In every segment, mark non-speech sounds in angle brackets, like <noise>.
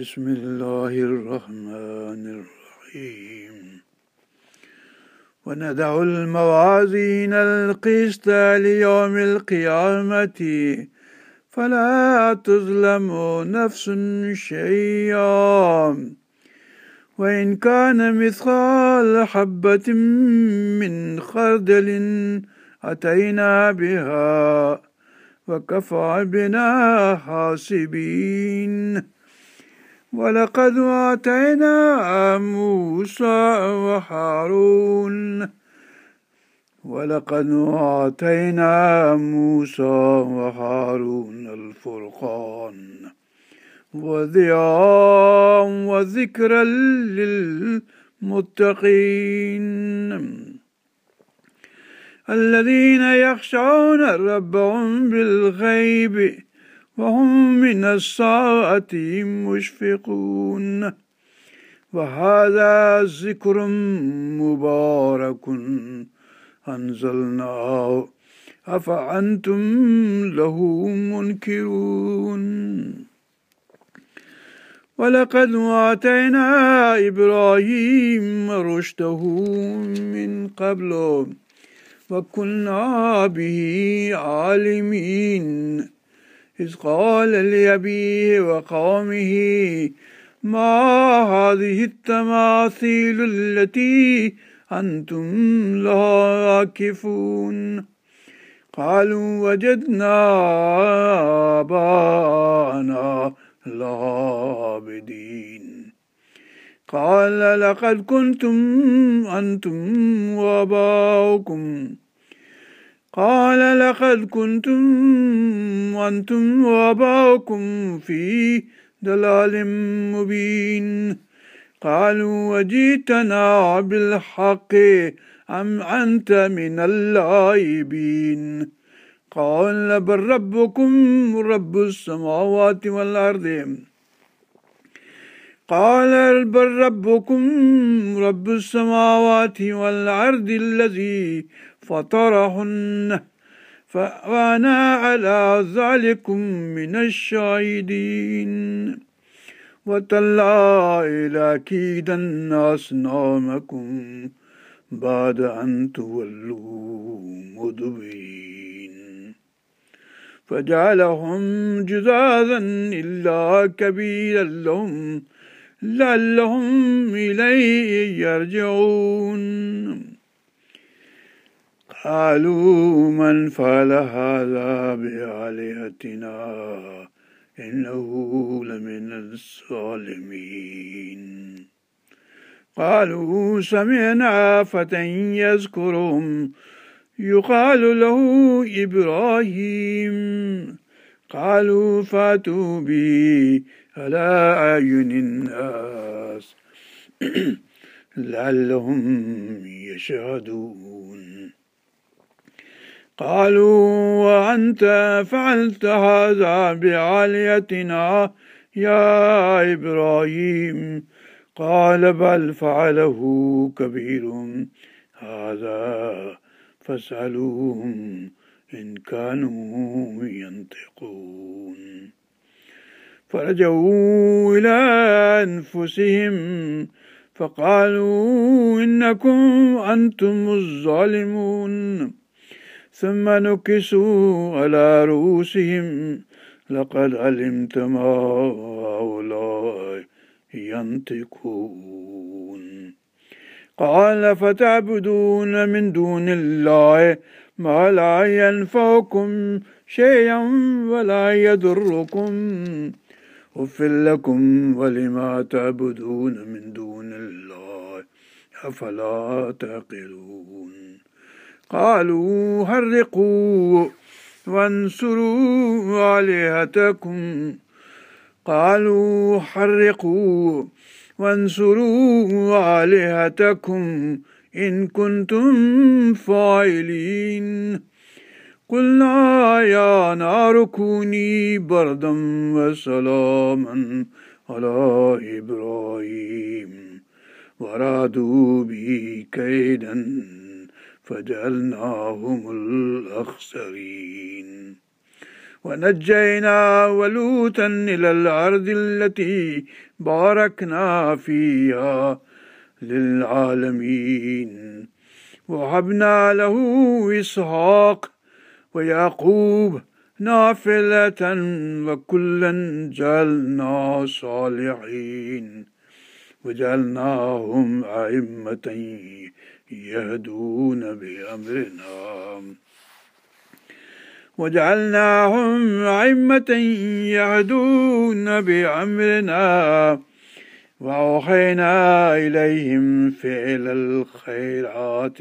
بسم الله الرحمن الرحيم. وندع الموازين القسط ليوم القيامة. فلا تظلم نفس شيئا. وإن كان مثقال حبة من خردل أتينا بها وكفى بنا حاسبين. ولقد آتينا موسى وهارون ولقد آتينا موسى وهارون الفرقان وضياء وذكرا للمتقين. الذين يخشون ربهم بالغيب وهم من الساعة مشفقون. وهذا ذكر مبارك أنزلناه. أفأنتم له منكرون. ولقد آتينا إبراهيم رشده من قبل وكنا به عالمين. إذ قال لأبيه وقومه ما هذه التماثيل التي أنتم لها عاكفون قالوا وجدنا آباءنا لعابدين. قال لقد كنتم أنتم وآباؤكم. قال لقد كنتم أنتم وآباؤكم في ضلال مبين. قالوا وجئتنا بالحق أم أنت من اللاعبين؟ قال بل ربكم رب السماوات والأرض. قال بل ربكم رب السماوات والأرض الذي فطرهن. فأنا على ذلكم من الشاهدين. وتالله لأكيدن أصنامكم بعد أن تولوا مدبرين. فجعلهم جزازا إلا كبيرا لهم لعلهم إليه يرجعون. قالوا من فعل هذا بآلهتنا إنه لمن الظالمين. قالوا سمعنا فتى يذكرهم يقال له إبراهيم. قالوا فاتوا به على أعين الناس <clears throat> لعلهم يشهدون. قالوا وأنت فعلت هذا بعاليتنا يا إبراهيم؟ قال بل فعله كبير هذا فاسألوهم إن كانوا ينطقون. فرجعوا إلى أنفسهم فقالوا إنكم أنتم الظالمون. ثم نكسوا على رؤوسهم. لقد علمت ما هؤلاء ينطقون. قال فتعبدون من دون الله ما لا ينفعكم شيئا ولا يضركم. أف لكم ولما تعبدون من دون الله أفلا تعقلون. قالوا هرقوا وانصروا آلهتكم. قالوا حرقوا وانصروا آلهتكم إن كنتم فاعلين. قلنا يا نار كوني بردا وسلاما على إبراهيم. ورادوا به كيدا. فجعلناهم الأخسرين. ونجينا ولوطا إلى الأرض التي باركنا فيها للعالمين. وهبنا له إسحاق ويعقوب نافلة وكلا جعلنا صالحين. وجعلناهم أئمة يهدون بأمرنا. وجعلناهم أئمة يهدون بأمرنا. وأوحينا إليهم فعل الخيرات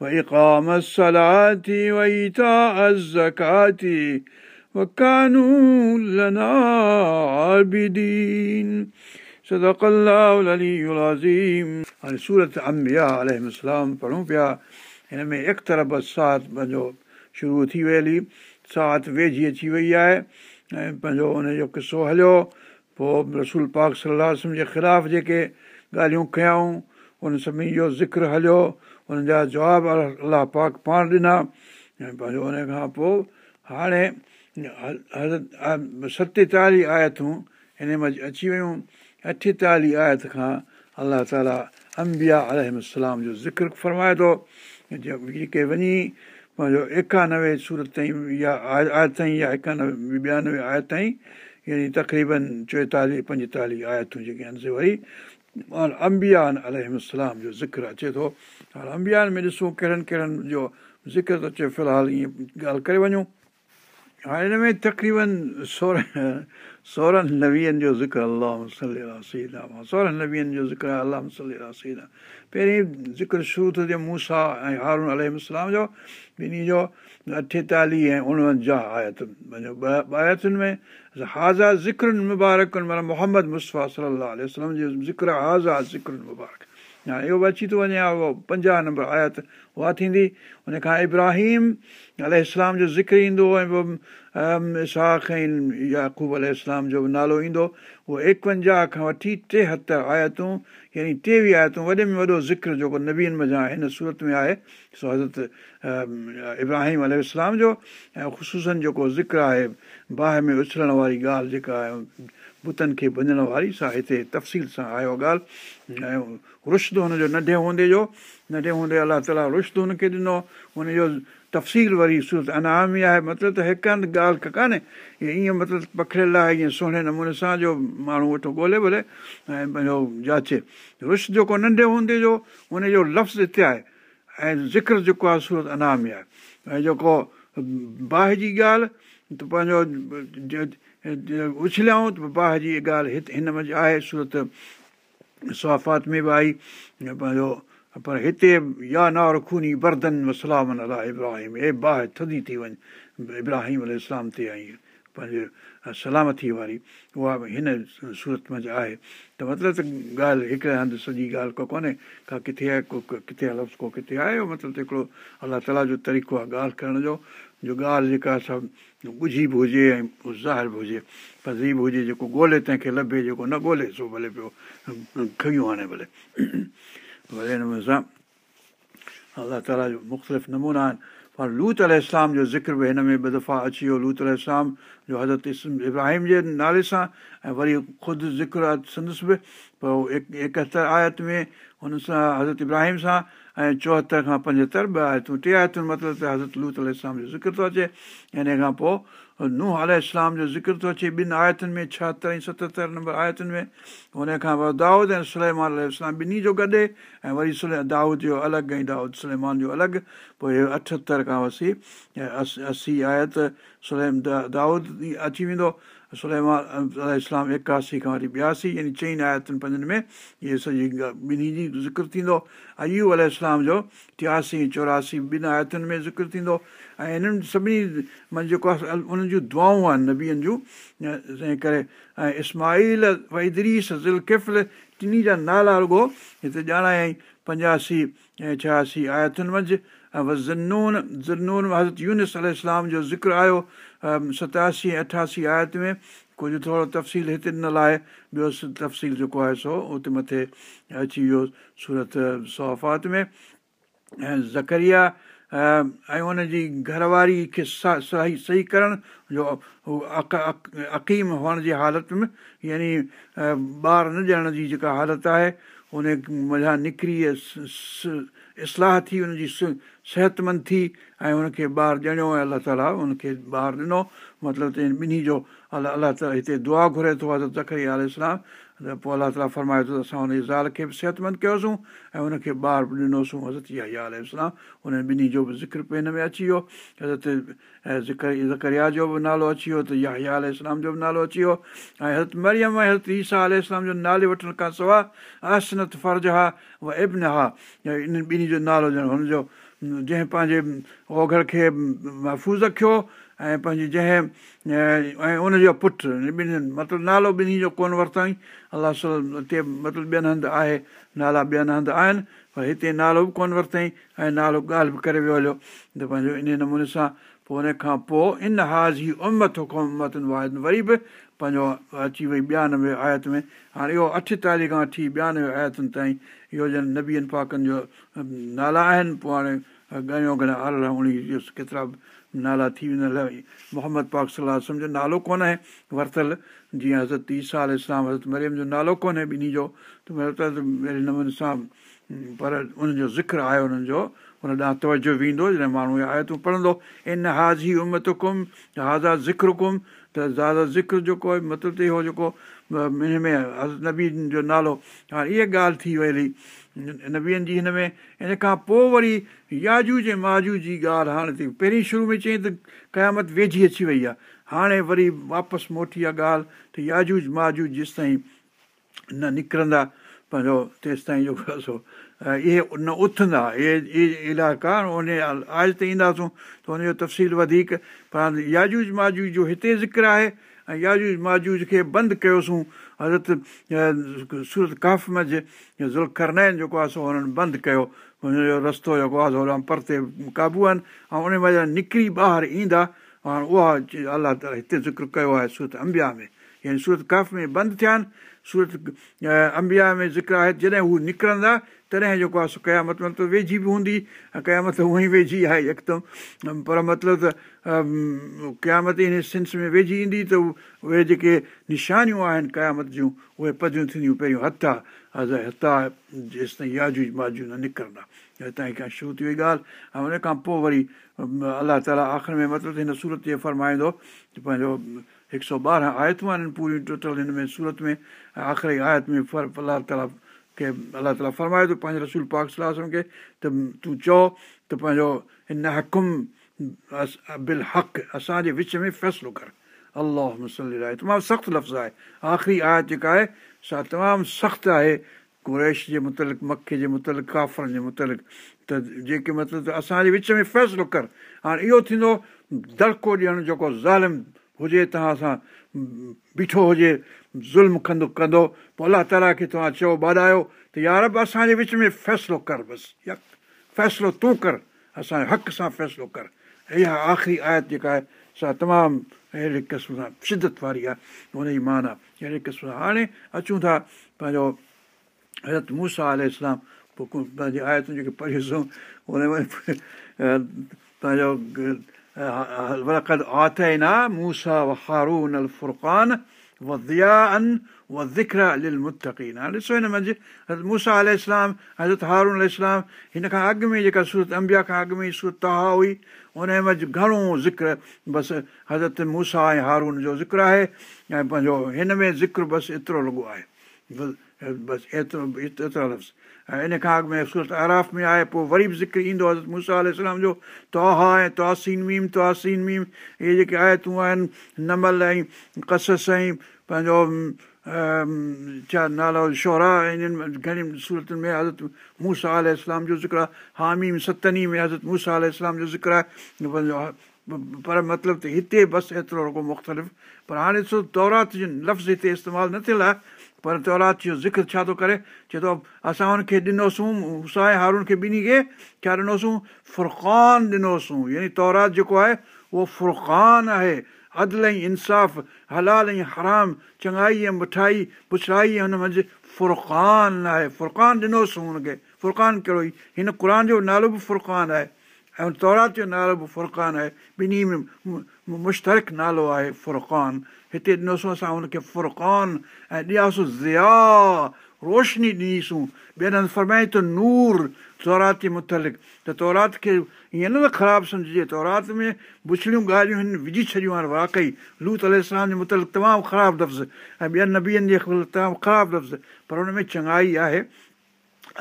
وإقام الصلاة وإيتاء الزكاة وكانوا لنا عابدين. صدق الله العلي العظيم हाणे सूरत अंबिया अलाम पढ़ूं पिया हिन में इख़्तरब सात पंहिंजो शुरू थी वई हली सात वेझी अची वई आहे ऐं पंहिंजो हुनजो किसो हलियो पोइ रसूल पाक सलाह जे ख़िलाफ़ु जेके ॻाल्हियूं कयाऊं उन सभिनी जो ज़िक्र हलियो हुन जा जवाब अलाह पाक पाण ॾिना ऐं पंहिंजो हुन खां पोइ हाणे सतेतालीह आयतूं हिन में अची वियूं اٺيتاليهه آيت کان الله تالا امبيا الارم جو ذڪر فرمائي ٿو جيڪي وڃي پنهنجو ايڪانوي سورت تائين يا آيت تائين يا ايڪانوي ٻيانوي آيت تائين يعني تقريبن چوئيتاليهه پنجيتاليهه آيتون جيڪي آهن سي وري امبيا الارم جو ذڪر اچي ٿو هاڻي امبيان ۾ ڏسون ڪهڙن ڪهڙن جو ذڪر اچي في الحال ائين ڳالهه ڪري وڃون هاڻي هن ۾ تقريبن سورهن سورهن نويهن جو ذڪر الله سيدا سورهن نويهن جو ذڪر آهي الله سيدا پهرين ذڪر شروع ٿو ٿئي موسيٰ ۽ هارون الارم جو ٻنهي جو اٺيتاليهه ۽ اڻونجاهه آيتن ۾ هازا زڪرن مبارڪن معنيٰ محمد مصطفيٰ صلاح وسلم جو ذڪر هازا زڪرن مبارڪ هاڻي اهو به اچي ٿو وڃي ها اهو پنجاهه نمبر آيت اها ٿيندي ان کان ابراهيم ال جو ذڪر ايندو ۽ اساک ۽ ياقوب ال جو به نالو ايندو اهو ايڪونجاهه کان وٺي ٽيهتر آيتون يعني ٽيويهه آيتون وڏي ۾ وڏو ذڪر جيڪو نبيئن مزا هن سورت ۾ آهي سو حضرت ابراهيم ال جو ۽ خشوسن جيڪو ذڪر آهي باهه ۾ اڇلڻ واري ڳالهه جيڪا آهي بتن کي ڀڃڻ واري سا هتي تفصيل سان آيو ڳالهه ۽ رشد هن جو ننڍي هوندي جو ننڍي هوندي الله تالا رشد هن کي ڏنو هن جو تفصيل وري سورت انام آهي مطلب ته هڪ هنڌ ڳالهه ڪانهي. ائين مطلب پکڙيل آهي ائين سهڻي نموني سان جو ماڻهو ويٺو ڳولهي ڀلي ۽ پنهنجو جاچي. رش جيڪو ننڍي هوندي جو هن جو لفظ هتي آهي ۽ ذڪر جيڪو آهي سورت انام آهي. ۽ جيڪو باهه جي ڳالهه ته پنهنجو اڇليائون ته باهه جي ڳالهه هتي هن ۾ آهي سورت سوافات ۾ به آئي پنهنجو پر هتي يا نار کوني بردن وسلامن الا ابراهيم. اي باهه ٿڌي ٿي وڃي ابراهيم ال تي آئي. پنهنجي سلامتي واري. اها به هن سورت ۾ آهي. ته مطلب ته ڳالهه هڪڙي هنڌ سڄي ڳالهه ڪو ڪونهي ڪا ڪٿي آهي ڪو ڪٿي لفظ ڪو ڪٿي آهي مطلب ته هڪڙو الله تالا جو طريقو آهي ڳالهه ڪرڻ جو جو ڳالهه جيڪا سڀ ڳجهي به هجي ۽ ظاهر به هجي. پزي به هجي جيڪو ڳولهي تنهن کي لڀي جيڪو نه ڳولهي سو ڀلي پيو کيون هاڻي ڀلي ڀلي نموني سان الله تالا جو مختلف نمونا آهن پر لوت ال اسلام جو ذڪر به هن ۾ ٻه دفعا اچي ويو لوت ال اسلام جو حضرت ابراهيم جي نالي سان ۽ وري خود ذڪر آهي سندس به پوءِ ايڪهتر آيت ۾ هن سان حضرت ابراهيم سان ۽ چوهتر کان پنجهتر ٻه آيتون ٽي آيتن مطلب ته حضرت لوت ال اسلام جو ذڪر ٿو اچي هن کان پوءِ ننهن ال اسلام جو ذڪر ٿو اچي ٻن آيتن ۾ ڇاهتر ۽ ستهتر نمبر آيتن ۾ هن کان پوءِ دائود ۽ سليمان اسلام ٻنهي جو گڏ ۽ وري سلي دائود جو الڳ ۽ دائود سليمان جو الڳ پوءِ اهو اٺهتر کان وسي اسي آيت سليم دائود اچي ويندو سليمان اسلام ايڪاسي کان وٺي ٻياسي يعني چئين آيتن پنجن ۾ اهي سڄي ٻنهي جي ذڪر ٿيندو ايوب ال اسلام جو ٽياسي چوراسي ٻن آيتن ۾ ذڪر ٿيندو ۽ هنن سڀني مان جيڪو آهي انهن جون دعائون آهن نبين جون تنهن ڪري ۽ اسماعيل ويدريس زلڪفل ٽنهي جا نالا رڳو هتي ڄاڻايئي پنجاسي ۽ ڇهاسي آيتن منجهه زنون زنون حضرت يونس ال جو ذڪر آيو ستاسي ۽ اٺاسي آيت ۾ ڪجهه ٿورو تفصيل هتي ڏنل آهي ٻيو تفصيل جيڪو آهي سو اتي مٿي اچي ويو سورت سوفات ۾۽ زڪريا ۽ هن جي گهرواري کي صحيح صحيح ڪرڻ جو اقيم هئڻ جي حالت ۾ يعني ٻار نه ڏيڻ جي جيڪا حالت آهي ان نڪري اصلاح ٿي هن جي صحتمند ٿي ۽ هن کي ٻار ڄڻيو ۽ الله تالا هن کي ٻار ڏنو. مطلب ته ٻنهي جو الله الله تالا هتي دعا گهري ٿو حضرت زکري آل اسلام ته پوءِ الله تالا فرمائي ٿو ته اسان هن جي زال کي به صحتمند ڪيوسين ۽ هن کي ٻار به ڏنوسين حضرت اها آل اسلام هن ٻنهي جو به ذڪر به هن ۾ اچي ويو حضرت ذڪر زڪريا جو به نالو اچي ويو ته اها آل اسلام جو به نالو اچي ويو ۽ حضرت مريم ۽ حضرت ايسا آل اسلام جو نالي وٺڻ کان سواءِ آسنت فرض ها اها ابن ها ان ٻنهي جو نالو ڄڻ هن جو جنهن پنهنجي اوگهر کي محفوظ رکيو ۽ پنهنجي جنهن ۽ ان جو پٽ مطلب نالو ٻنهي جو ڪونه ورتئي الله هتي مطلب ٻين هنڌ آهي نالا ٻين هنڌ آهن پر هتي نالو به ڪونه ورتئي ۽ نالو ڳالهه به ڪري ويو هليو. ته پنهنجو ان نموني سان پوءِ هن کان پوءِ ان هاز ئي امت امتن واحد وري به پنهنجو اچي وئي ٻيانوي آيت ۾. هاڻي اهو اٺيتاليهه کان وٺي ٻيانوي آيتن تائين اهو ڄڻ نبيئن پاڪن جو نالا آهن. پوءِ هاڻي گهڻيو گهڻا هل اڻويهه ڪيترا نالا ٿي ويندا محمد پاڪ صلاح سمجهو نالو ڪونهي ورتل. جيئن حضرت ايسا اسلام حضرت مريم جو نالو ڪونهي ٻنهي جو ته اهڙي نموني سان پر ان جو ذڪر آهي انهن جو هن ڏانهن توجو ويندو جڏهن ماڻهو اها آيتون پڙهندو ان هازي امت ڪم هازا ذڪر ڪم ته زياده ذڪر جيڪو آهي مطلب ته اهو جيڪو هن ۾ حضرت نبي جو نالو هاڻي اها ڳالهه ٿي وئي نبيئن جي هن ۾ ان کان پوءِ وري ياجوج ۽ ماجو جي ڳالهه هاڻي ٿي پهرين شروع ۾ چئي ته قيامت ويجهي اچي وئي آهي هاڻي وري واپس موٽي آهي ڳالهه ته ياجوج ماجوج جيس تائين نه نڪرندا پنهنجو تيس تائين جيڪو آهي سو اهي نه اٿندا اهي اهي علائقا ان آج تي اينداسون ته هن جو تفصيل وڌيڪ پر ياجوج ماجوج جو هتي ذڪر آهي ۽ ياجوج ماجوج کي بند ڪيوسين حضرت سورت ڪاف ۾ زلڪرنين جيڪو آهي سو هنن بند ڪيو. هن جو رستو جيڪو آهي سو پرتي قابو آهن ۽ ان وجهه نڪري ٻاهر ايندا. هاڻي اها الله تالا هتي ذڪر ڪيو آهي سورت امبيا ۾. يعني سورت ڪاف ۾ بند ٿيا آهن سورت امبيا ۾ ذڪر آهي جڏهن هو نڪرندا تڏهن جيڪو آهي سو قيامت مطلب ويجهي به هوندي قيامت هونئن ئي ويجهي آهي يڪدم. پر مطلب ته قيامت ان سينس ۾ ويجهي ايندي ته اهي جيڪي نشانيون آهن قيامت جون اهي پديون ٿينديون پهريون هٿ آهي هٿ آهي جيس تائين ياجو ماجو نه نڪرندا هتان کان شروع ٿي وئي ڳالهه ۽ ان کان پوءِ وري الله تالا آخر ۾ مطلب هن سورت تي فرمائيندو پنهنجو هڪ سؤ ٻارهن آيتون آهن پوريون ٽوٽل هن ۾ سورت ۾۽ آخري آيت ۾ الله تالا کي الله تالا فرمائي ٿو پنهنجي رسول پاڪ صلاح کي ته تون چئو ته پنهنجو هن حڪم بل حق اسان جي وچ ۾ فيصلو ڪر الله تمام سخت لفظ آهي آخري آيت جيڪا آهي سا تمام سخت آهي ڪريش جي مطلق مکي جي مطلق ڪافرن جي مطلق. ته جيڪي مطلب اسان جي وچ ۾ فيصلو ڪر. هاڻي اهو ٿيندو دڙڪو ڏيڻ جيڪو ظالم هجي توهان سان بيٺو هجي ظلم ڪندو ڪندو. پوءِ الله تالا کي توهان چئو ٻاڏايو ته يار به اسان جي وچ ۾ فيصلو ڪر بس. يا فيصلو تون ڪر اسان جي حق سان فيصلو ڪر. اها آخري آيت جيڪا آهي سا تمام اهڙي قسم سان شدت واري آهي. هن جي مان آهي اهڙي قسم سان. هاڻي اچون ٿا پنهنجو حضرت موسيٰ آل پوءِ پنهنجي آيتون جيڪي پڙهيونسين هن ۾ پنهنجو آتينا موسيٰ و هارون ال فرقان ڏسو هن منجهه حضرت موسيٰ ال اسلام حضرت هارون اسلام هن کان اڳ ۾ جيڪا سورت امبيا کان اڳ ۾ سورت توهان هئي ان منجهه گهڻو ذڪر بس حضرت موسيٰ ۽ هارون جو ذڪر آهي ۽ پنهنجو هن ۾ ذڪر بس ايترو لڳو آهي بس ايترو ايترا لفظ ۽ ان کان اڳ ۾ سورت آراف ۾ آهي پوءِ وري به ذڪر ايندو حضرت موسيٰ اسلام جو توهان ۽ توسين ميم توسين ميم اهي جيڪي آيتون آهن نمل ۽ ڪسس ۽ پنهنجو ڇا نالو شورا انهن گهڻي صورتن ۾ حضرت موسيٰ آل اسلام جو ذڪر آهي هاميم ستني ۾ حضرت موسيٰ آل اسلام جو ذڪر آهي پنهنجو پر مطلب ته هتي بس ايترو رڳو مختلف پر هاڻي ڏسو تورات لفظ هتي استعمال نه ٿيل آهي پر تورات جو ذڪر ڇا ٿو ڪري؟ چئي ٿو اسان هن کي ڏنوسين ۽ هارون کي ٻنهي کي ڇا ڏنوسين؟ فرقان ڏنوسين. يعني تورات جيڪو آهي اهو فرقان آهي. عدل ۽ انصاف هلال ۽ حرام چڱائي ۽ مٺائي پڇائي ۽ هن منجهه فرقان آهي. فرقان ڏنوسين هن کي. فرقان ڪهڙو ئي؟ هن قر جو نالو به فرقان آهي. ۽ تورات جو نالو به فرقان آهي. ٻنهي ۾ مشترڪ نالو آهي فرقان هتي ڏنوسين اسان هن کي فرقان ۽ ڏياسين زيا روشني ڏنيسون ٻين هنڌ فرمائي ته نور تورات جي مطلق ته تورات کي ائين نه ته خراب سمجهجي تورات ۾ بڇڙيون ڳالهيون هن وجهي ڇڏيون آهن واقعي لوت ال جي مطلق تمام خراب لفظ ۽ ٻين نبين جي تمام خراب لفظ پر هن ۾ چڱائي آهي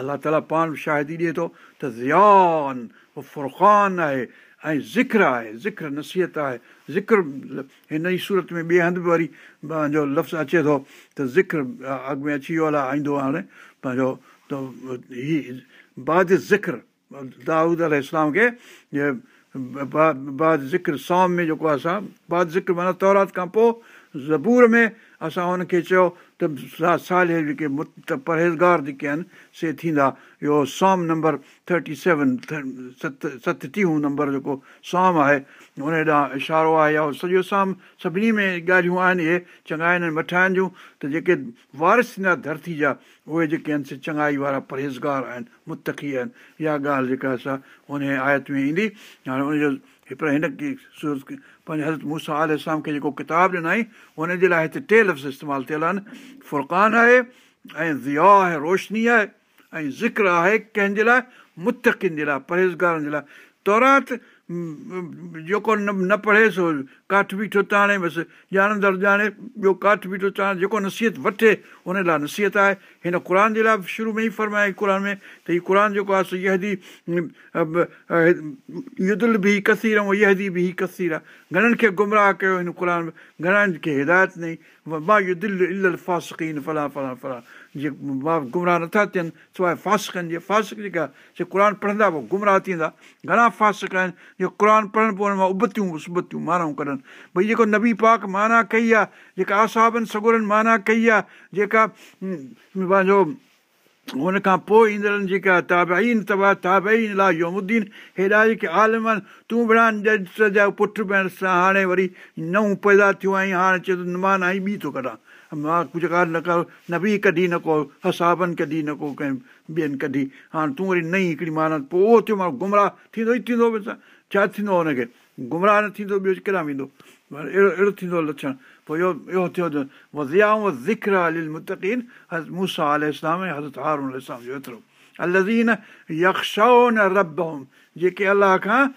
الله تالا پاڻ شاهدي ڏئي ٿو ته زيان فرقان آهي ۽ ذڪر آهي ذڪر نصيحت آهي ذڪر هن ئي سورت ۾ ٻئي هنڌ به وري پنهنجو لفظ اچي ٿو ته ذڪر اڳ ۾ اچي ويو آهي ايندو هاڻي پنهنجو ته هيءُ بعد ذڪر دائود ال اسلام کي بعد ذڪر سام ۾ جيڪو آهي اسان بعد ذڪر معنيٰ تورات کان پوءِ زبور ۾ اسان هن کي چيو ته سال جيڪي پرهيزگار جيڪي آهن سي ٿيندا. اهو سام نمبر ٿرٽي سيون ست ستٽيهه نمبر جيڪو سام آهي هن ڏانهن اشارو آهي يا سڄو سام سڀني ۾ ڳالهيون آهن اهي چڱا آهن مٺائڻ جون. ته جيڪي وارث ٿيندا ڌرتي جا اهي جيڪي آهن سي چڱائي وارا پرهيزگار آهن متقي آهن. اها ڳالهه جيڪا اسان هن آيت ۾ ايندي هاڻي هن جو پر هن سورت پنهنجي حضرت موسيٰ آل اسلام کي جيڪو ڪتاب ڏنئي هن جي لاءِ هتي ٽي لفظ استعمال ٿيل آهن فرقان آهي ۽ زيا آهي روشني آهي ۽ ذڪر آهي ڪنهن جي لاءِ متقن جي لاءِ پرهيزگارن جي لاءِ تورات جيڪو نه نه پڙهي سو ڪاٺ بيٺو چاڻي بس ڄاڻندڙ ڄاڻي ٻيو ڪاٺ بيٺو چاڻي جيڪو نصيحت وٺي هن لاءِ نصيحت آهي هن قر جي لاءِ به شروع ۾ ئي فرمائي قر ۾ ته هيءُ قر جيڪو آهي سو عهدي يدل به ڪسير ۽ عهدي به ڪسير آهي گهڻن کي گمراهه ڪيو هن قر ۾ گهڻن کي هدايت نئي مان اهو دل ال فاسڪين فلان فلان فلان جيئن گمراهه نٿا ٿين سواءِ فاسڪن جي فاسڪ جيڪا سي قر پڙهندا پوءِ گمراهه ٿيندا گهڻا فاسڪ آهن جيڪو قر پڙهن پوءِ هن مان ابتيون سبتيون ماڻهو ڪڍن ڀئي جيڪو نبي پاڪ معنيٰ ڪئي آهي جيڪا آسابن سگرن معنيٰ ڪئي آهي جيڪا پنهنجو هن کان پوءِ ايندڙن جيڪا تابئين تباهه تابئين لا يومدين هيڏا جيڪي عالم آهن تون به پٽ ڀيڻ سان هاڻي وري نئون پيدا ٿيو آهين هاڻي چئي ٿو مان نه آئي ٻي ٿو ڪڍان. مان ڪجهه ڳالهه نه ڪر نه به ڪڍي نه ڪو حسابن ڪڍي نه ڪو ڪنهن ٻين ڪڍي. هاڻي تون وري نئي هڪڙي معنيٰ پوءِ اهو ٿيو ماڻهو گمراهه ٿيندو ئي ٿيندو ڇا؟ ٿيندو هن کي؟ گمراهه نه ٿيندو ٻيو ڪيڏان ويندو اهڙو اهڙو ٿيندو لڪشڻ پوءِ اهو اهو ٿيو ته وزيائون ذڪر ال متقين حضرت موسيٰ آل اسلام ۽ حضرت هارون اسلام جو ايترو الزين يڪشو نه رب جيڪي الله کان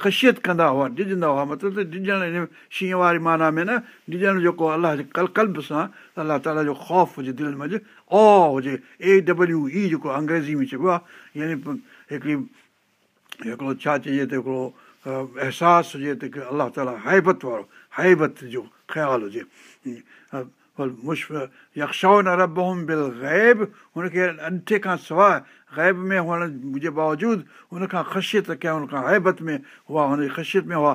خشيت ڪندا هئا ڊڄندا هئا مطلب ته ڊڄڻ شينهن واري معنيٰ ۾ نه ڊڄڻ جيڪو الله جي ڪل ڪلب سان الله تالا جو خوف هجي دل منجهه او هجي اي ڊبليو ئي جيڪو انگريزي ۾ چئبو آهي يعني هڪڙي هڪڙو ڇا چئجي ته هڪڙو احساس هجي ته الله تالا هيبت وارو هيبت جو خيال هجي مش يڪشو نه رب بل غيب هن کي انٺي کان سواءِ غيب ۾ هئڻ جي باوجود هن کان خشيت ڪيا هن کان هيبت ۾ هئا هن جي خشيت ۾ هئا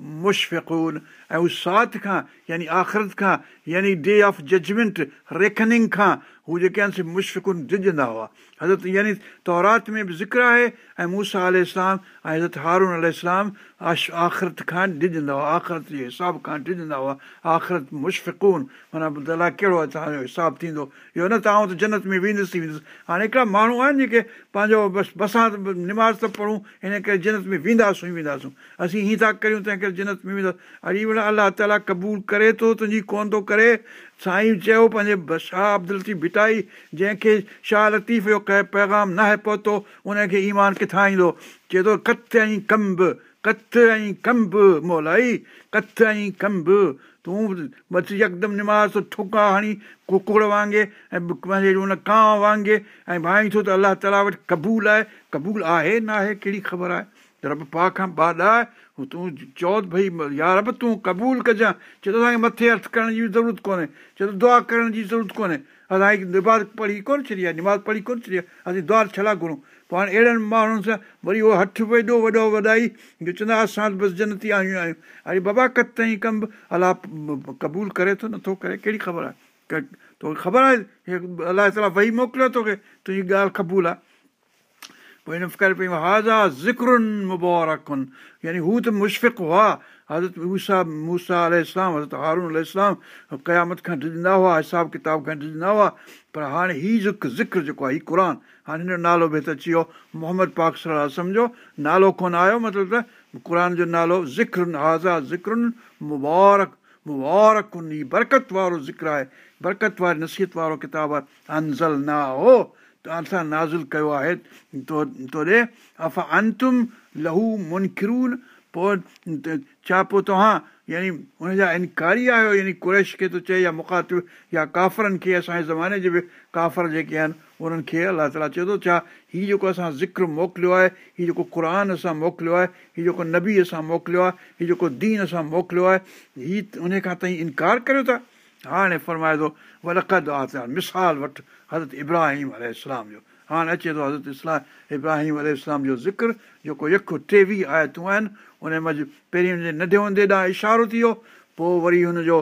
مشفقون ۽ اهو ساٿ کان يعني آخرت کان يعني ڊي آف ججمينٽ ريکننگ کان هو جيڪي آهن سي مشفقن ڊڄندا هئا حضرت يعني تورات ۾ به ذڪر آهي ۽ موسيٰ ال اسلام ۽ حضرت هارون ال اسلام آش آخرت کان ڊڄندا هئا آخرت جي حساب کان ڊڄندا هئا آخرت مشفقون معنيٰ الائي ڪهڙو آهي توهان جو حساب ٿيندو اهو نه توهان ته جنت ۾ ويندس ئي ويندس هاڻي هڪڙا ماڻهو آهن جيڪي پنهنجو بس بسان نماز ته پڙهون هن ڪري جنت ۾ وينداسون وينداسون اسين هيئن ٿا ڪريون تنهن ڪري جنت ۾ وينداسين الله تالا قبول ڪري ٿو تنهنجي ڪونه ٿو ڪري. سائين چيو پنهنجي شاهه عبدل لطيف ڀٽائي جنهن کي شاهه لطيف جو ڪنهن پيگام نه آهي پهتو ان کي ايمان ڪٿان ايندو؟ چئي ٿو ڪٿ ۽ ڪمب ڪٿ ۽ ڪمب مولائي ڪٿ ۽ ڪمب تون بس يڪدم نماز ٺڪا هڻي ڪڪڙ وانگر ۽ پنهنجي هن ڪانو وانگر ۽ ڀائي ٿو ته الله تالا وٽ قبول آهي. قبول آهي نه آهي ڪهڙي خبر آهي رب پا کان باڏا تون چئو ڀئي يار رب تون قبول ڪجانءِ چئي ٿو اسان کي مٿي هٿ ڪرڻ جي ضرورت ڪونهي چئي ٿو دعا ڪرڻ جي ضرورت ڪونهي. اسان کي نماز پڙهي ڪونه ڇڏي آهي نماز پڙهي ڪونه ڇڏي آهي اسين دعا ڇلا گهرون. پوءِ هاڻي اهڙن ماڻهن سان وري اهو هٿ وڏو وڏو وڏائي جو چوندا اسان بس جنتي آهيون آهيون. اري بابا ڪت تائين ڪم الله قبول ڪري ٿو نٿو ڪري. ڪهڙي خبر آهي؟ توکي خبر آهي؟ الله تالا وهي موڪليو توکي تنهنجي ڳالهه قبول آهي هن ڪري پئي هازا زڪرن مبارڪن يعني هو ته مشفق هئا حضرت موسيٰ موسيٰ ال اسلام حضرت هارون ال اسلام قيامت کان ڏجندا هئا حساب ڪتاب کان ڏجندا هئا پر هاڻي هيءُ جيڪو ذڪر جيڪو آهي هيءُ قر هاڻي هن جو نالو به ته اچي ويو محمد پاڪ صلاح سمجهو نالو ڪونه آيو مطلب ته قر جو نالو ذڪر هازا زڪرن مبارڪ مبارڪن برڪت وارو ذڪر آهي برڪت واري نصيحت وارو ڪتاب آهي انزل نا هو اسان نازل ڪيو آهي تو توڏي اف انتم لهو منکرون پوءِ ڇا پوءِ توهان يعني هن جا انڪاري آهيو يعني ڪريش کي ٿو چئي يا مکاتب يا ڪافرن کي اسان جي زماني جي به ڪافر جيڪي آهن انهن کي الله تالا چئي ٿو ڇا هيءُ جيڪو اسان ذڪر موڪليو آهي هيءُ جيڪو قر اسان موڪليو آهي هيءُ جيڪو نبي اسان موڪليو آهي هيءُ جيڪو دين اسان موڪليو آهي هيءُ ان کان تائين انڪار ڪريو ٿا هاڻي فرمائي ٿو ولقد آهي مثال وٺ حضرت ابراهيم ال جو. هاڻي اچي ٿو حضرت اسلام ابراهيم ال جو ذڪر جيڪو يڪ ٽيويهه آيتون آهن ان منجهه پهرين هن جي ننڍي هوندي ڏانهن اشارو ٿي ويو پوءِ وري هن جو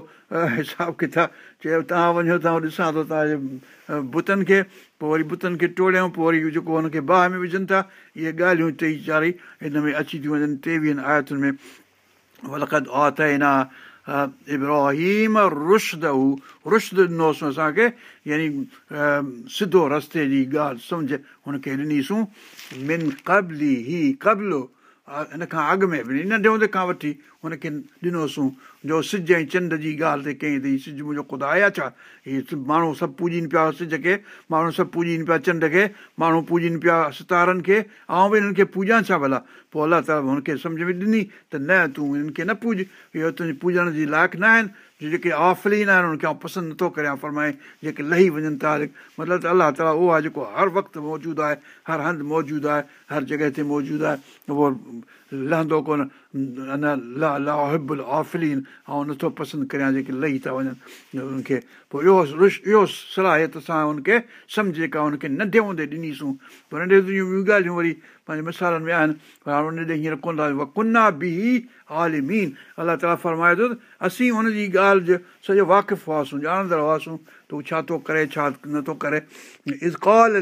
حساب ڪتاب چيو توهان وڃو توهان ڏسان ٿو توهان جي بتن کي. پوءِ وري بتن کي ٽوڙيئون پوءِ وري جيڪو هن کي باهه ۾ وجهن ٿا اهي ڳالهيون ٽئي چارئي هن ۾ اچي ٿيون وڃن ٽيويهن آيتن ۾ ولقد آتينا ڏنوسين اسان کي يعني سڌو رستي جي ڳالهه سمجهه هن کي ڏنيسون هن کان اڳ ۾ به ننڍي هوندي کان وٺي هن کي ڏنوسين. جو سج ۽ چنڊ جي ڳالهه تي ڪئي اٿئي سج منهنجو خدا آهي ڇا؟ هيءَ ماڻهو سڀ پوڄن پيا سج کي ماڻهو سڀ پوڄن پيا چنڊ کي ماڻهو پوڄن پيا ستارن کي. ۽ به هنن کي پوڄا ڇا ڀلا؟ پوءِ الله تالا هن کي سمجهه ۾ ڏني ته نه تون هنن کي نه پوڄ. اهو تنهنجي پوڄڻ جي لائق نه آهن. جيڪي آفرين آهن ان کي آئون پسند نٿو ڪريان. فرمائي جيڪي لهي وڃن ٿا مطلب ته الله تالا اهو آهي جيڪو هر وقت موجود آهي هر هنڌ موجود آهي هر جڳهه تي موجود آهي. اهو لهندو ڪونه اڃا لا لا هبل آفلين ۽ نٿو پسند ڪريان جيڪي لهي ٿا وڃن ان کي پوءِ اهو اهو صلاحيت سان هن کي سمجهه جيڪا هن کي ننڍي هوندي ڏنيسون پر ننڍي ٻيون ڳالهيون وري پنهنجي مثالن ۾ آهن پر هاڻي هينئر ڪونه ٿا ڪنا به آلمين الله تالا فرمائي ٿو اسين هن جي ڳالهه جو سڄو واقف هئاسين ڄاڻندڙ هئاسين ته ڇا ٿو ڪري ڇا نٿو ڪري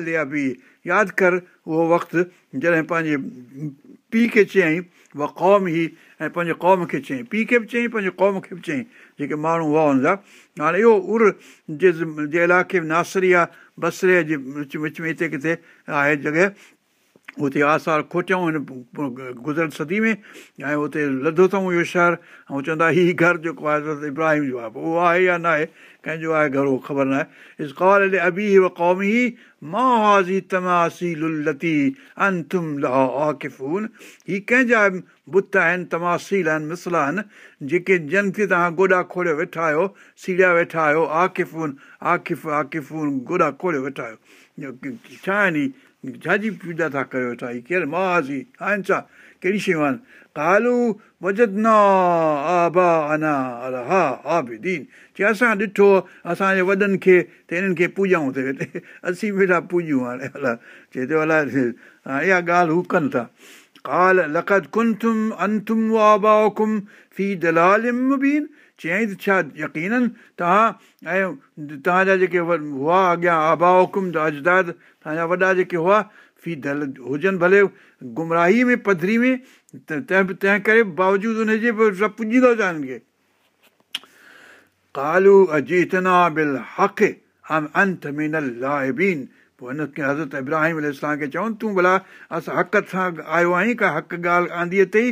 ليا به ياد ڪر اهو وقت جڏهن پنهنجي پيءُ کي چيئين اها قوم ئي ۽ پنهنجي قوم کي چيئين. پيءُ کي به چيئين پنهنجي قوم کي به چيئين. جيڪي ماڻهو هئا هن جا هاڻي اهو ار جي علائقي ۾ ناسري آهي بسري جي وچ وچ ۾ هتي ڪٿي آهي جڳهه هتي آثار کوٽيئون هن گذريل صدي ۾۽ هتي لڌو اٿئون اهو شهر ۽ چوندا هيءُ گهر جيڪو آهي ابراهيم جو آهي. اهو آهي يا نه آهي ڪنهن جو آهي گهر اهو خبر نه آهي اس ڪول ابي قوم ئي مان هازي تماسي للتي انتم لها آڪفون؟ هيءَ ڪنهن جا بت آهن تماسيل آهن مسلا آهن جيڪي جن کي توهان گوڏا کوليو ويٺا آهيو سيڙيا ويٺا آهيو آڪفون آڪف آڪفون گوڏا کوليو ويٺا آهيو. ڇا آهن ڇا جي پوڄا ٿا ڪيو ويٺا هيءَ ڪير مهازي آهن ڇا ڪهڙي شيون آهن ڪالو وجدنا آبا انا الا ها آبدين چئي اسان ڏٺو اسان جي وڏن کي ته هنن کي پوڄائون تي اسين ويٺا پوڄون هاڻي الائي چئي ٿو الائي اها ڳالهه هو ڪن ٿا ڪال لکت ڪنٿم انٿم آباڪم في دلالم بين چيئين ته ڇا يڪينن توهان ۽ توهان جا جيڪي هئا اڳيان آبا حڪم اجداد توهان جا وڏا جيڪي هئا في دل هجن ڀلي گمراهي ۾ پڌري ۾ ته تنهن تنهن ڪري باوجود هن جي به سڀ پڄيندو هجان هنن کي ڪالو اجيتنا بل حق انت منل لائبين پوءِ هن کي حضرت ابراهيم اسلام کي چون تون ڀلا اسان حق سان آيو آهين ڪا؟ حق ڳالهه آندي اٿئي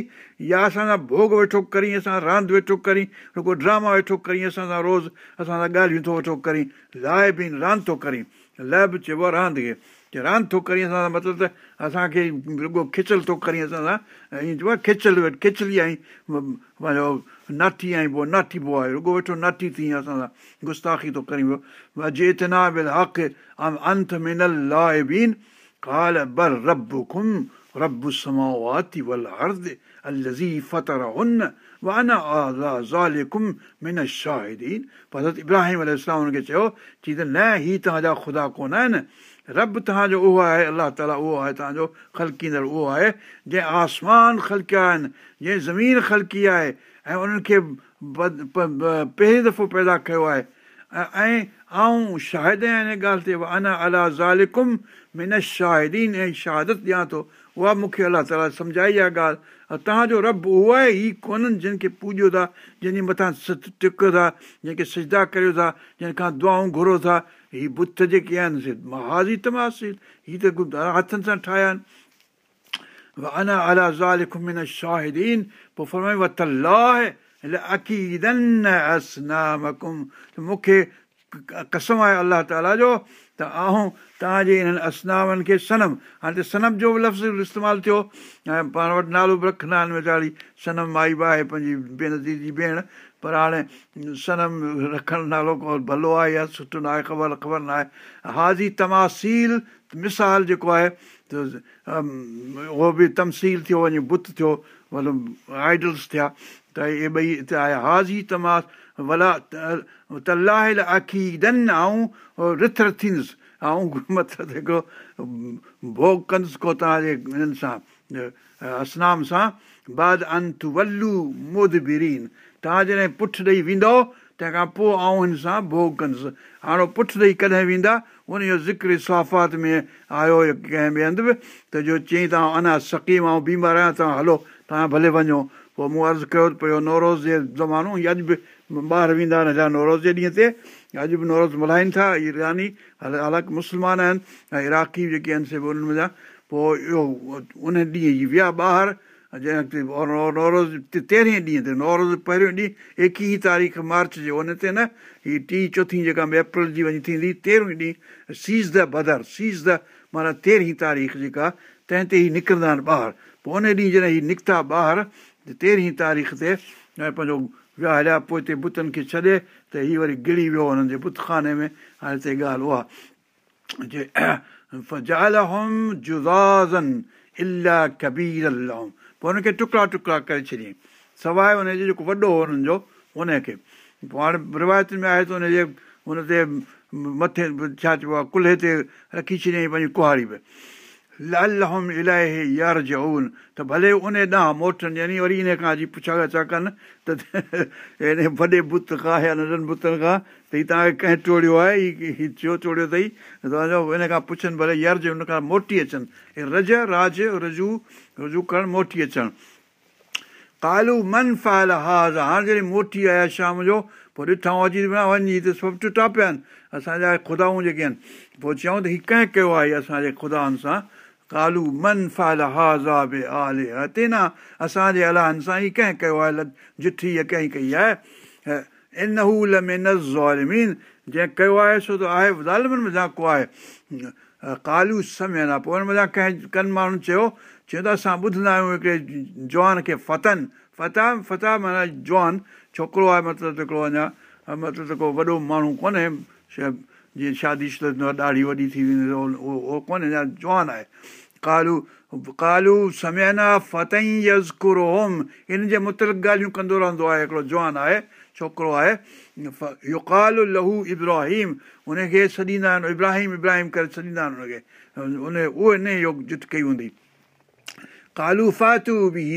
يا اسان سان ڀوڳ ويٺو ڪري اسان راند ويٺو ڪري رڳو ڊراما ويٺو ڪري اسان سان روز اسان سان ڳالهيون ٿو ويٺو ڪري لاءِ به راند ٿو ڪري؟ لاءِ به چئبو آهي راند کي. راند ٿو ڪري؟ اسان سان مطلب ته اسان کي رڳو کچل ٿو ڪري اسان سان. ائين چئبو آهي کچل کچلي آئي پنهنجو ناٺي پوءِ ناٺي پوءِ آهي رڳو ويٺو ناٺي ٿي گستاکي ٿو چئي ته نه هيءَ توهان جا خدا ڪونه آهن رب توهان جو اهو آهي الله تالا اهو آهي توهان جو خلڪيندڙ اهو آهي. جنهن آسمان خلڪيا آهن جنهن زمين خلڪي آهي ۽ انهن کي پهرين دفعو پيدا ڪيو آهي. ۽ آئون شاهد آهيان هن ڳالهه تي انا الا زالڪم من شاهدين ۽ شهادت ڏيان ٿو. اها مون کي الله تالا سمجهائي آهي ڳالهه. توهان جو رب اهو آهي ئي ڪونهن جن کي پوڄو ٿا جنهن جي مٿان ٽڪو ٿا جنهن کي سجدا ڪريو ٿا جنهن کان دعائون گهرو ٿا هيءَ بت جيڪي آهن هازي تماسيل هيءَ ته هٿن سان ٺاهيا آهن انا الا زالڪم من شاهدين پوءِ فرمائي وت مون کي قسم آهي الله تالا جو ته آئون توهان جي هنن اسنامن کي صنم هاڻي ته صنم جو به لفظ استعمال ٿيو ۽ پاڻ وٽ نالو به رکندا آهن ويچاري صنم مائي با آهي پنهنجي بينتي جي ڀيڻ پر هاڻي صنم رکڻ نالو ڪو ڀلو آهي يا سٺو نه آهي خبر خبر نه آهي هازي تماسيل مثال جيڪو آهي ته اهو به تمثيل ٿيو وڃي بت ٿيو مطلب آئڊلس ٿيا ته اهي ٻئي هتي آهي هازي تماس ڀلا ته لاهل آکي دن ۽ رٿ رٿيندس ۽ ڀوڳ ڪندس ڪو توهان جي هنن سان اسنام سان بعد انت ولو مود برين توهان جڏهن پٺ ڏيئي ويندو تنهن کان پوءِ آئون هن سان ڀوڳ ڪندس. هاڻي پٺ ڏيئي ڪڏهن ويندا ان جو ذڪر صفات ۾ آيو ڪنهن ٻئي هنڌ به ته جو چئي توهان اڃا اسڪيم ۽ بيمار آهيان توهان هلو توهان ڀلي وڃو. پوءِ مون عرض ڪيو پيو نوروز جي زمانو هيءَ اڄ به ٻار ويندا آهن ڇا نوروز جي ڏينهن تي اڄ به نوروز ملهائن ٿا ايراني حالانڪه مسلمان آهن ۽ اراڪي جيڪي آهن سي به انهن جا پوءِ اهو ان ڏينهن ويا ٻاهر نوروز تيرهين ڏينهن تي نوروز پهريون ڏينهن ايڪويهه تاريخ مارچ جو ان تي نه هيءَ ٽي چوٿين جيڪا اپريل جي وڃي ٿيندي تيرهون ڏينهن سيز دي بدر سيز دي معنيٰ تيرهين تاريخ جيڪا تنهن تي ئي نڪرندا آهن ٻاهر پوءِ ان ڏينهن جڏهن هيءَ نڪتا ٻاهر تيرهين تاريخ تي پنهنجو ويا هليا پوءِ هتي بتن کي ڇڏي ته هيءَ وري گڙي ويو هنن جي بتکاني ۾. هاڻي هتي ڳالهه اها <clears throat> پوءِ هن کي ٽڪڙا ٽڪڙا ڪري ڇڏيئين. سواءِ هن جو جيڪو وڏو هو هنن جو هن کي پوءِ هاڻي روايتن ۾ آهي ته هن جي هن تي مٿي ڇا چئبو آهي ڪلهي تي رکي ڇڏيئين پنهنجي ڪهاڙي به لال الاهي يار جئون ته ڀلي ان ڏانهن موٽن يعني وري ان کان اچي پڇا ڇا ڪن ته ان وڏي بت کان يا ننڍن بتن کان ته هيءَ توهان کي ڪنهن ٽوڙيو آهي هيءَ ڇو ٽوڙيو اٿئي توهان جو ان کان پڇن ڀلي يرج هن کان موٽي اچن رج راج رجو رجو ڪرڻ موٽي اچڻ ڪالو من فايل هاز هاڻي جڏهن موٽي آيا شام جو پوءِ ڏٺئون اچي وڃي ته سڀ ٽٽا پيا آهن اسان جا خدائون جيڪي آهن پوءِ چيون ته هيءَ ڪنهن ڪيو آهي اسان جي خدان سان ڪالو من فال اسان جي الاهن سان ئي ڪنهن ڪيو آهي ڪنهن ڪئي آهي ان هو ۾ نه زالمين جنهن ڪيو آهي سو ته آهي ظالمن مزا ڪو آهي ڪالو سمي آهي پوءِ مزا ڪنهن ڪن ماڻهن چيو چيو ته اسان ٻڌندا آهيون هڪڙي جوان کي فتن فتا فتا معنيٰ جوان ڇوڪرو آهي مطلب هڪڙو اڃا مطلب ته ڪو وڏو ماڻهو ڪونهي جيئن شادي شده ڏاڍي وڏي ٿي ويندي اڃا جوان آهي ڪالو ڪالو ثمينا فتئي يزڪر هوم ان جي مطلق ڳالهيون ڪندو رهندو آهي هڪڙو جوان آهي ڇوڪرو آهي يڪال لهو ابراهيم هن کي سڏيندا آهن ابراهيم ابراهيم ڪري سڏيندا آهن هن کي ان اهو ان جو جٽ ڪئي هوندي ڪالو فاتو به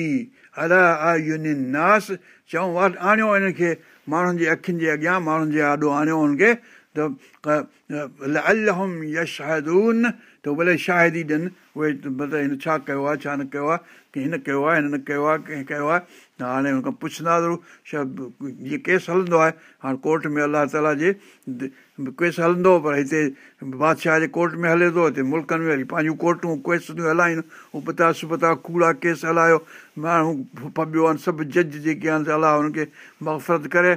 ناس چئون آڻيو هن کي ماڻهن جي اکين جي اڳيان ماڻهن جي آڏو آڻيو هن کي ته الهم يشهدون ته ڀلي شاهدي ڏين اهي مطلب هن ڇا ڪيو آهي ڇا نه ڪيو آهي ڪه هن ڪيو آهي هن نه ڪيو آهي ڪنهن ڪيو آهي ته هاڻي هن کان پڇندا ڇا جيئن ڪيس هلندو آهي هاڻي ڪورٽ ۾ الله تالا جي ڪيس هلندو پر هتي بادشاهه جي ڪورٽ ۾ هلي ٿو هتي ملڪن ۾ وري پنهنجون ڪورٽون ڪيسون هلائين هو پتا سپتا ڪوڙا ڪيس هلايو ماڻهو فبيو آهن سڀ جج جيڪي آهن الله هن کي مفرت ڪري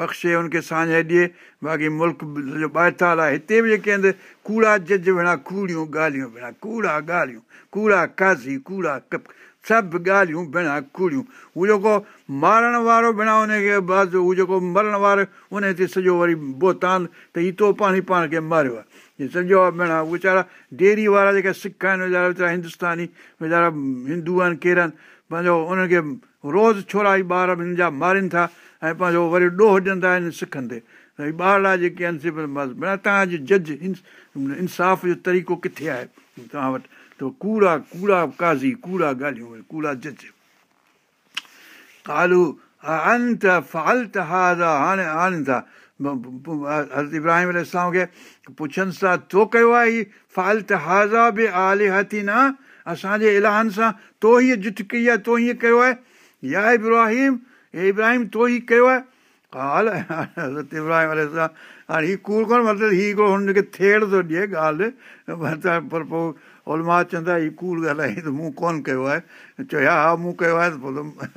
بخشي هن کي ساجهه ڏئي باقي ملڪ سڄو هتي به جيڪي آهن ڪوڙا جج ڀيڻا ڪوڙيون ڳالهيون ڀيڻا ڪوڙا ڳالهيون ڪوڙا ڪازي ڪوڙا سڀ ڳالهيون ڀيڻ ڪوڙيون هو جيڪو مارڻ وارو هن کي بس هو جيڪو مرڻ وارو ان تي سڄو وري بوتان ته ئي تو پاڻ پاڻ کي ماريو آهي ڀيڻ ويچارا ڊيري وارا جيڪي سک آهن ويچارا ويچارا هندستاني ويچارا هندو آهن ڪهڙا آهن پنهنجو ان کي روز ڇورا ئي ٻار هن جا مارين ٿا ۽ پنهنجو وري ڏوهه ڏيندا آهن سکن تي ڀئي ٻارڙا جيڪي آهن سي توهان جو جج انصاف جو طريقو ڪٿي آهي؟ توهان وٽ ته ڪوڙا ڪوڙا ڪازي ڪوڙا ڳالهيون ڪوڙا جج. ڪالو فالت ها هاڻي هاڻي ٿا. حضرت ابراهيم پڇن ٿا تو ڪيو آهي فالت هازا به آلي هٿي نه اسان جي الاهن سان تو هيءَ جٺ ڪئي آهي تو هيئن ڪيو آهي؟ يا ابراهيم هي ابراهيم تو ئي ڪيو آهي ال هاڻي هيءَ ڪوڙ ڪونه مطلب هيءَ هڪڙو هن کي ٿيڙ ٿو ڏئي ڳالهه. پر پوءِ اولما چوندا هيءَ ڪوڙ ڳالهائي ته مون ڪونه ڪيو آهي. چيو ها ها مون ڪيو آهي ته پوءِ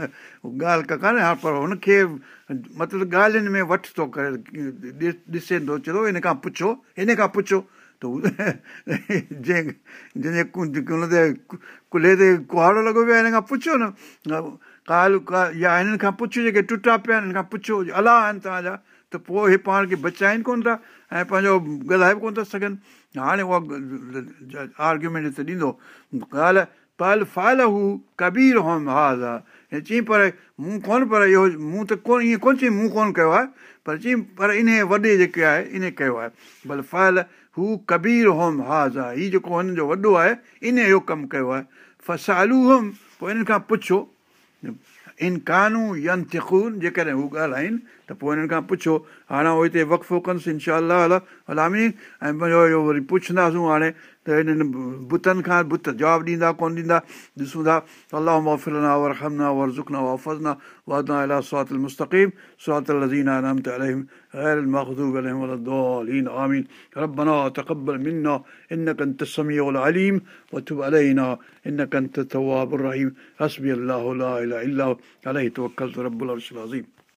<laughs> ڳالهه ڪا ها پر هن کي مطلب ڳالهين ۾ وٺ ٿو ڪري ڏسي ٿو چئي ٿو هن کان پڇو هن کان پڇو. ته <laughs> جنهن جنهن جي ڪلهي تي ڪهاڙو لڳو پيو آهي هن کان پڇو نه ڪال ڪا يا هنن کان پڇو جيڪي ٽٽا پيا آهن هن کان پڇو الله آهن توهان جا ته پوءِ هي پاڻ کي بچائن ڪونه ٿا ۽ پنهنجو ڳالهائي به ڪونه ٿا سگهن. هاڻي اها آرگيومينٽ هتي ڏيندو. ڳالهه پل فال هو ڪبير هوم ها ها چئي پر مون ڪونه پر اهو مون ته ڪونه ائين ڪونه چئي مون ڪونه ڪيو آهي پر چئي پر ان وڏي جيڪي آهي ان ڪيو آهي. ڀلي فال هو ڪبير هوم ها ها هيءُ جيڪو هن جو وڏو آهي ان جو ڪم ڪيو آهي. فسالو هوم پوءِ انهن کان پڇو انڪانو ين ٿکون جيڪڏهن هو ڳالهائين त पोइ हिननि खां पुछो हाणे उहो हिते वक़फ़ो कनिसि इनशा अलामी ऐं पंहिंजो इहो वरी पुछंदासूं हाणे त हिननि बुतनि खां बुत जवाबु ॾींदा कोन ॾींदा ॾिसूं था अलाह वफ़िलना वरहमना वरज़ुकना वफ़ज़ना वादना अला सरात المستقيم صراط الذين أنعمت عليهم غير المغضوب عليهم ولا الضالين آمين ربنا تقبل منا إنك أنت السميع العليم وتب علينا إنك أنت التواب الرحيم حسبي الله لا إله إلا هو عليه توكلت رب العرش العظيم